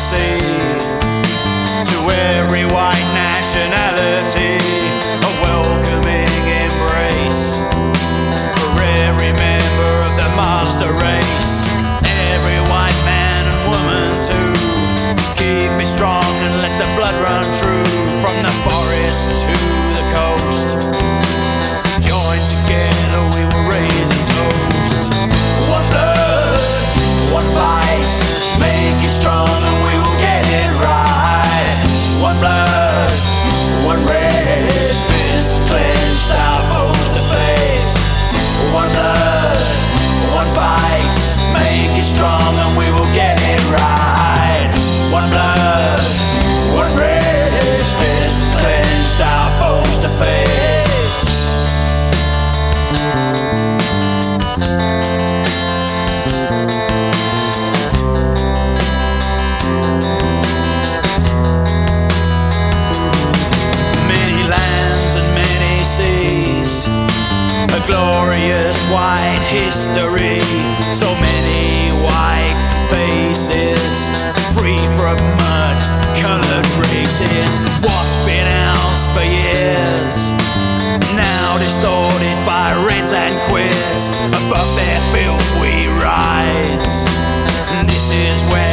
sea. To every white nationality, a welcoming embrace. For every member of the master race, every white man and woman too. Keep it strong and let the blood run glorious white history. So many white faces, free from mud, colored races. What's been ours for years? Now distorted by reds and queers. Above their filth we rise. This is where.